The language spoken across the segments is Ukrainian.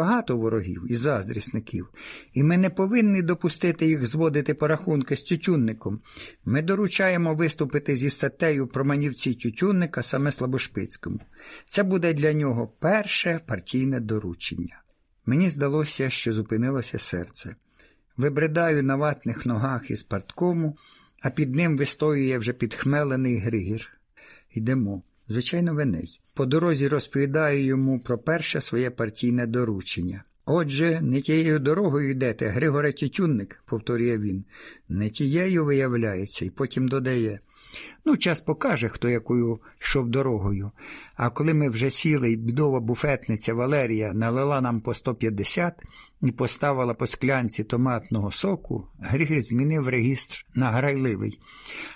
багато ворогів і заздрісників, і ми не повинні допустити їх зводити порахунки з тютюнником. Ми доручаємо виступити зі статтею про манівці тютюнника саме Слабошпицькому. Це буде для нього перше партійне доручення. Мені здалося, що зупинилося серце. Вибридаю на ватних ногах із парткому, а під ним вистоює вже підхмелений Григір. Йдемо, звичайно, веней. По дорозі розповідаю йому про перше своє партійне доручення. Отже, не тією дорогою йдете, Григоре Тютюнник, повторює він, не тією виявляється, і потім додає. Ну, час покаже, хто якою йшов дорогою. А коли ми вже сіли, і бідова буфетниця Валерія налила нам по 150 і поставила по склянці томатного соку, Григір змінив регістр на грайливий.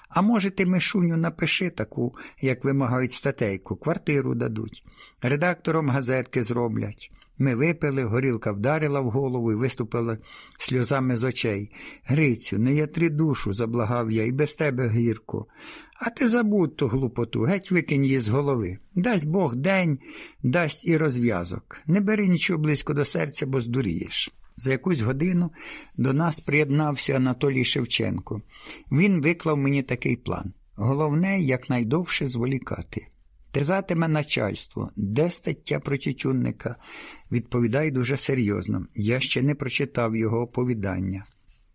А може, ти, Мишуню, напиши таку, як вимагають статейку, квартиру дадуть. Редактором газетки зроблять. Ми випили, горілка вдарила в голову і виступила сльозами з очей. Грицю, не ятри душу, заблагав я, і без тебе гірко. А ти забудь ту глупоту, геть викинь її з голови. Дасть Бог день, дасть і розв'язок. Не бери нічого близько до серця, бо здурієш. За якусь годину до нас приєднався Анатолій Шевченко. Він виклав мені такий план. Головне, якнайдовше зволікати. Терзатиме начальство, де стаття про тютюнника? Відповідай дуже серйозно. Я ще не прочитав його оповідання.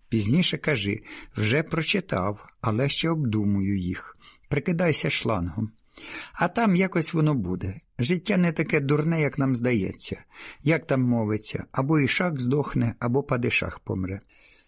Пізніше кажи вже прочитав, але ще обдумую їх. Прикидайся шлангом. А там якось воно буде. Життя не таке дурне, як нам здається, як там мовиться, або ішак здохне, або падишах помре.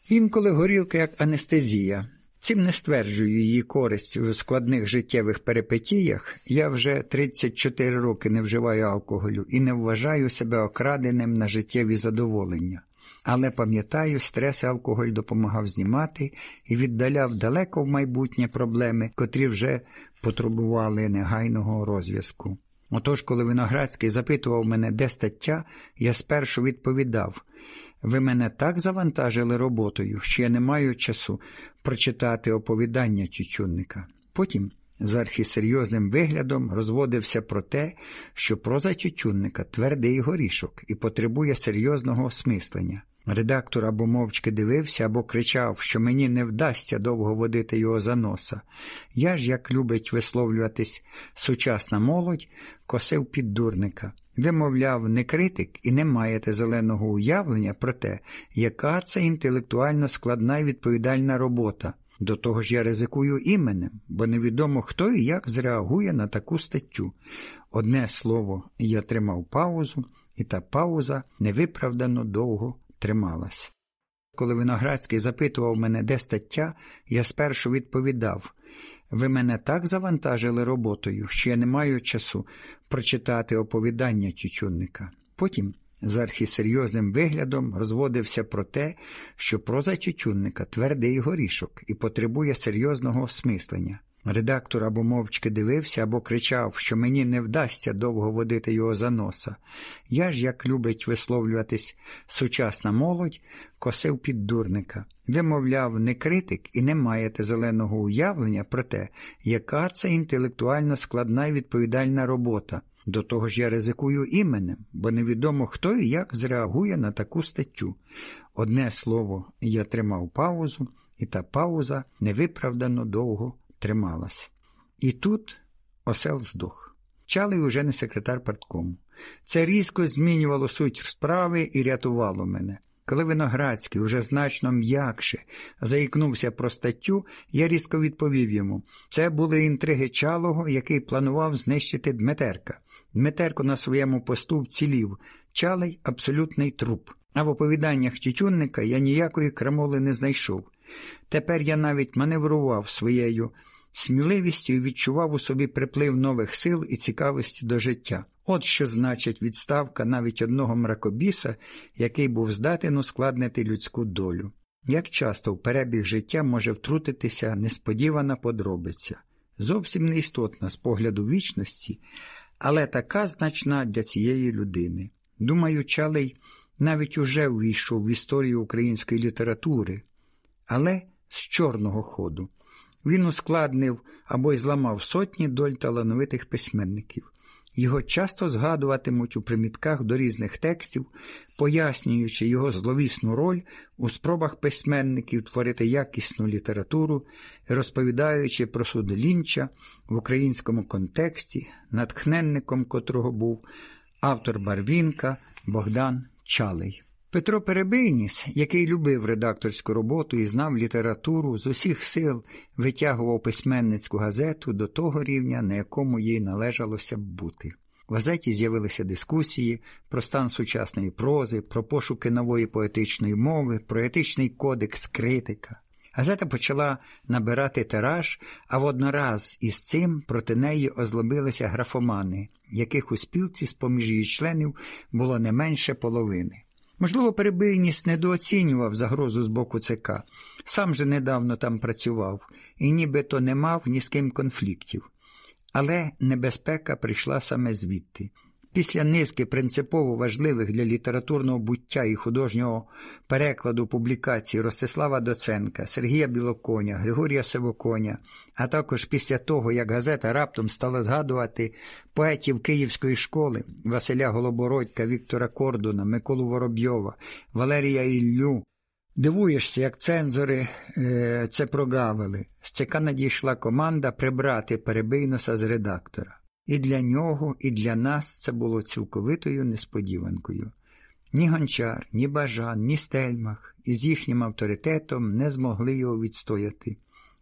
Інколи горілка як анестезія. Цим не стверджую її користь у складних життєвих перипетіях. Я вже 34 роки не вживаю алкоголю і не вважаю себе окраденим на життєві задоволення. Але пам'ятаю, стрес алкоголь допомагав знімати і віддаляв далеко в майбутнє проблеми, котрі вже потребували негайного розв'язку. Отож, коли Виноградський запитував мене, де стаття, я спершу відповідав ви мене так завантажили роботою, що я не маю часу прочитати оповідання Тютюнника. Потім з архісерйозним виглядом розводився про те, що проза Тютюнника твердий горішок і потребує серйозного осмислення. Редактор або мовчки дивився, або кричав, що мені не вдасться довго водити його за носа. Я ж, як любить висловлюватись сучасна молодь, косив під дурника. Ви, мовляв, не критик і не маєте зеленого уявлення про те, яка це інтелектуально складна і відповідальна робота. До того ж я ризикую іменем, бо невідомо хто і як зреагує на таку статтю. Одне слово, я тримав паузу, і та пауза невиправдано довго трималась. Коли Виноградський запитував мене, де стаття, я спершу відповідав ви мене так завантажили роботою, що я не маю часу прочитати оповідання Тютюнника. Потім з архісерйозним виглядом розводився про те, що проза Тютюнника твердий горішок і потребує серйозного осмислення. Редактор або мовчки дивився, або кричав, що мені не вдасться довго водити його за носа. Я ж, як любить висловлюватись сучасна молодь, косив під дурника. Ви, мовляв, не критик і не маєте зеленого уявлення про те, яка це інтелектуально складна і відповідальна робота. До того ж я ризикую іменем, бо невідомо хто і як зреагує на таку статтю. Одне слово, я тримав паузу, і та пауза невиправдано довго трималась. І тут осел здох. Чалий уже не секретар парткому. Це різко змінювало суть справи і рятувало мене. Коли Виноградський уже значно м'якше заікнувся про статтю, я різко відповів йому це були інтриги чалого, який планував знищити Дмитерка. Дмитерко на своєму посту вцілів, чалий абсолютний труп. А в оповіданнях Тютюнника я ніякої крамоли не знайшов. Тепер я навіть маневрував своєю сміливістю відчував у собі приплив нових сил і цікавості до життя. От що значить відставка навіть одного мракобіса, який був здатен ускладнити людську долю. Як часто в перебіг життя може втрутитися несподівана подробиця, зовсім неістотна з погляду вічності, але така значна для цієї людини. Думаю, Чалий навіть уже ввійшов в історію української літератури, але з чорного ходу. Він ускладнив або й зламав сотні доль талановитих письменників. Його часто згадуватимуть у примітках до різних текстів, пояснюючи його зловісну роль у спробах письменників творити якісну літературу, розповідаючи про суд Лінча в українському контексті, натхненником котрого був автор Барвінка Богдан Чалий. Петро Перебийніс, який любив редакторську роботу і знав літературу, з усіх сил витягував письменницьку газету до того рівня, на якому їй належалося б бути. В газеті з'явилися дискусії про стан сучасної прози, про пошуки нової поетичної мови, про етичний кодекс критика. Газета почала набирати тираж, а воднораз із цим проти неї озлобилися графомани, яких у спілці з поміж її членів було не менше половини. Можливо, перебийність недооцінював загрозу з боку ЦК, сам же недавно там працював і нібито не мав ні з ким конфліктів. Але небезпека прийшла саме звідти. Після низки принципово важливих для літературного буття і художнього перекладу публікацій Ростислава Доценка, Сергія Білоконя, Григорія Сивоконя, а також після того, як газета раптом стала згадувати поетів Київської школи Василя Голобородька, Віктора Кордуна, Миколу Воробйова, Валерія Іллю, Дивуєшся, як цензори е, це прогавили. З ЦК надійшла команда прибрати перебийноса з редактора. І для нього, і для нас це було цілковитою несподіванкою. Ні гончар, ні бажан, ні стельмах із їхнім авторитетом не змогли його відстояти.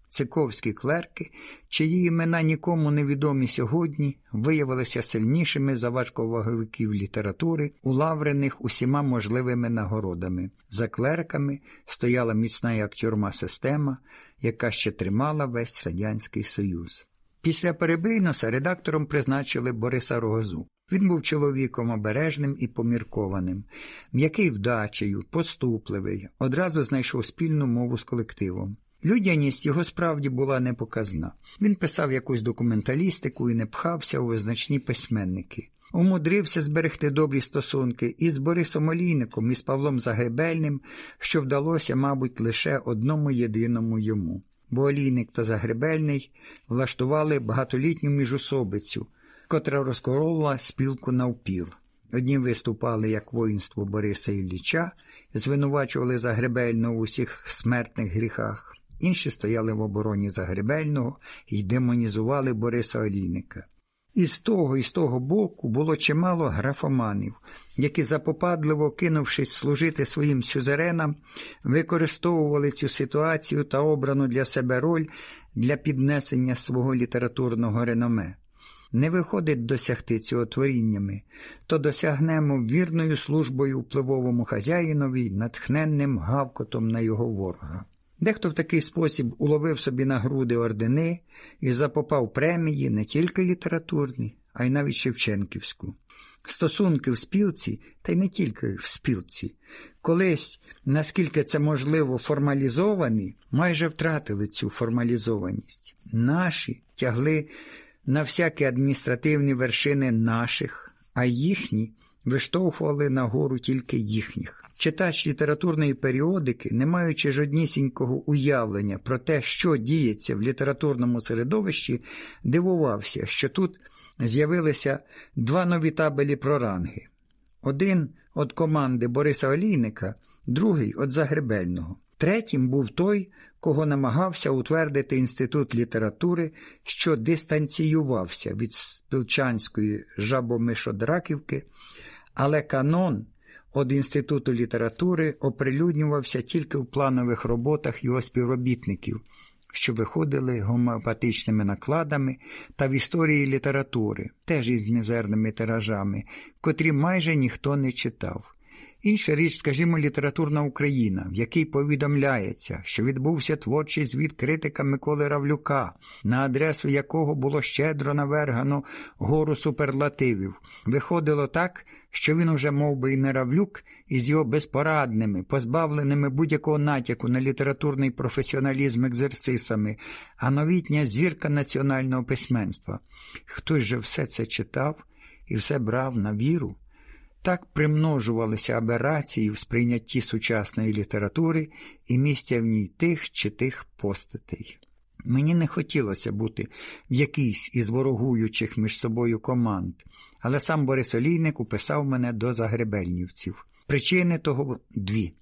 Циковські клерки, чиї імена нікому не відомі сьогодні, виявилися сильнішими за важковаговиків літератури, улаврених усіма можливими нагородами. За клерками стояла міцна як тюрма система, яка ще тримала весь Радянський Союз. Після Перебийноса редактором призначили Бориса Рогозу. Він був чоловіком обережним і поміркованим, м'який вдачею, поступливий, одразу знайшов спільну мову з колективом. Людяність його справді була непоказна. Він писав якусь документалістику і не пхався у визначні письменники. Умудрився зберегти добрі стосунки і з Борисом Олійником, і з Павлом Загребельним, що вдалося, мабуть, лише одному єдиному йому. Бо Олійник та Загребельний влаштували багатолітню міжусобицю, котра розколола спілку навпіл. Одні виступали як воїнство Бориса Ілліча, звинувачували Загребельного в усіх смертних гріхах. Інші стояли в обороні Загребельного і демонізували Бориса Олійника. І з того, і з того боку було чимало графоманів, які, запопадливо кинувшись служити своїм сюзеренам, використовували цю ситуацію та обрану для себе роль для піднесення свого літературного реноме. Не виходить досягти цього творіннями, то досягнемо вірною службою впливовому хазяїнові, натхненним гавкотом на його ворога. Дехто в такий спосіб уловив собі на груди ордени і запопав премії не тільки літературні, а й навіть Шевченківську. Стосунки в спілці, та й не тільки в спілці, колись, наскільки це можливо, формалізовані, майже втратили цю формалізованість. Наші тягли на всякі адміністративні вершини наших, а їхні виштовхували нагору тільки їхніх. Читач літературної періодики, не маючи жоднісінького уявлення про те, що діється в літературному середовищі, дивувався, що тут з'явилися два нові табелі про ранги. Один від команди Бориса Олійника, другий від Загребельного. Третім був той, кого намагався утвердити Інститут літератури, що дистанціювався від Спілчанської жабомишодраківки, але канон від Інституту літератури оприлюднювався тільки в планових роботах його співробітників, що виходили гомеопатичними накладами та в історії літератури, теж із мізерними тиражами, котрі майже ніхто не читав. Інша річ, скажімо, літературна Україна, в якій повідомляється, що відбувся творчий звіт критика Миколи Равлюка, на адресу якого було щедро навергано гору суперлативів, виходило так, що він уже мов би, і не Равлюк, із його безпорадними, позбавленими будь-якого натяку на літературний професіоналізм екзерсисами, а новітня зірка національного письменства. Хтось же все це читав і все брав на віру. Так примножувалися аберації в сприйнятті сучасної літератури і місця в ній тих чи тих постатей. Мені не хотілося бути в якійсь із ворогуючих між собою команд, але сам Борис Олійник уписав мене до загребельнівців. Причини того дві.